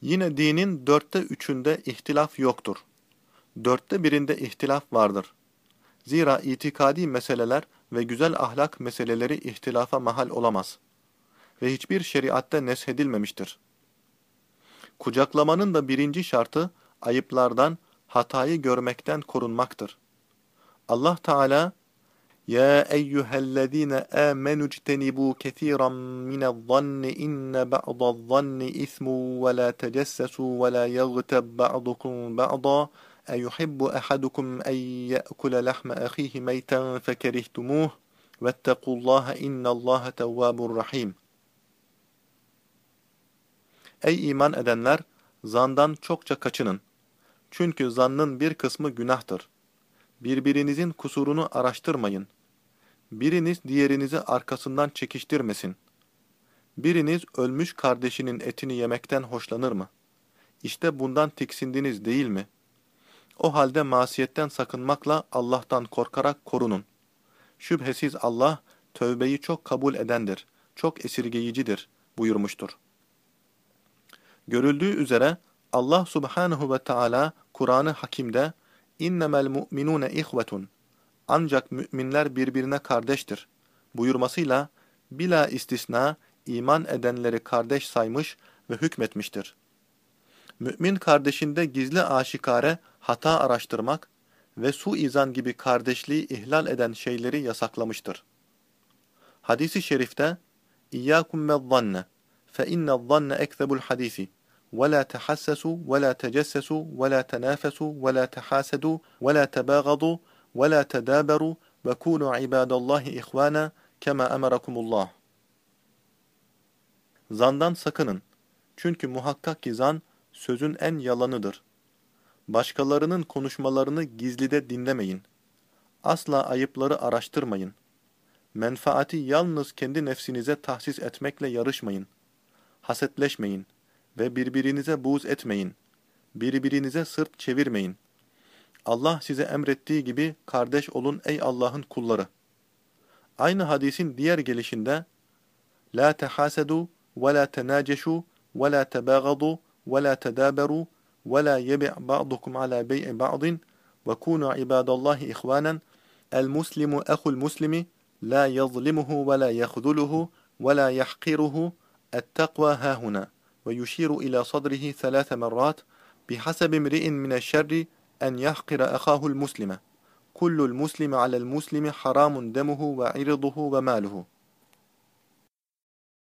Yine dinin dörtte üçünde ihtilaf yoktur. Dörtte birinde ihtilaf vardır. Zira itikadi meseleler ve güzel ahlak meseleleri ihtilafa mahal olamaz. Ve hiçbir şeriatte neshedilmemiştir. Kucaklamanın da birinci şartı ayıplardan, hatayı görmekten korunmaktır. Allah Teala يا أيها الذين آمنوا اجتنبوا كثيرا من الظن إن بعض الظن إثم ولا تجسسوا ولا يغتب بعضكم بعضا أيحب أحدكم أن يأكل لحم أخيه ميتا فكرهتموه واتقوا الله إن الله تواب رحيم Ey iman edenler! Zandan çokça kaçının. Çünkü zannın bir kısmı günahtır. Birbirinizin kusurunu araştırmayın. Biriniz diğerinizi arkasından çekiştirmesin. Biriniz ölmüş kardeşinin etini yemekten hoşlanır mı? İşte bundan tiksindiniz değil mi? O halde masiyetten sakınmakla Allah'tan korkarak korunun. Şüphesiz Allah, tövbeyi çok kabul edendir, çok esirgeyicidir buyurmuştur. Görüldüğü üzere Allah subhanahu ve Teala Kur'an-ı Hakim'de innemel mu'minune ihvetun ancak müminler birbirine kardeştir buyurmasıyla bila istisna iman edenleri kardeş saymış ve hükmetmiştir. Mümin kardeşinde gizli aşikare hata araştırmak ve suizan gibi kardeşliği ihlal eden şeyleri yasaklamıştır. Hadis-i şerifte İyyâkum mezzanne fe inne zanne ekzebul hadisi ve la tehassesu ve la tecessesu ve la tenafesu ve la tehasedu ve la tebâgadu ولا تدابروا وكونوا عباد الله إخوانا كما أمركم الله Zandan sakının. Çünkü muhakkak ki zan sözün en yalanıdır. Başkalarının konuşmalarını gizlide dinlemeyin. Asla ayıpları araştırmayın. Menfaati yalnız kendi nefsinize tahsis etmekle yarışmayın. Hasetleşmeyin ve birbirinize buğz etmeyin. Birbirinize sırt çevirmeyin. Allah size emrettiği gibi kardeş olun ey Allah'ın kulları. Aynı hadisin diğer gelişinde لَا تَحَاسَدُوا وَلَا تَنَاجَشُوا وَلَا تَبَغَضُوا وَلَا تَدَابَرُوا وَلَا يَبِعْ بَعْضُكُمْ عَلَى بَيْءِ بَعْضٍ وَكُونُوا عِبَادَ اللّٰهِ اِخْوَانًا الْمُسْلِمُ اَخُ الْمُسْلِمِ لَا يَظْلِمُهُ وَلَا يَخْذُلُهُ وَلَا يَحْقِرُهُ التَّقْوَى هَا هُنَا وَيُشِيرُ إِلَى صَدْرِهِ ثَلَاثَ مَرَّاتٍ بِحَسَبِ امْرِئٍ مِنَ الشَّرِّ أن يحقر أخاه المسلم. كل المسلم على المسلم حرام دمه وعرضه وماله.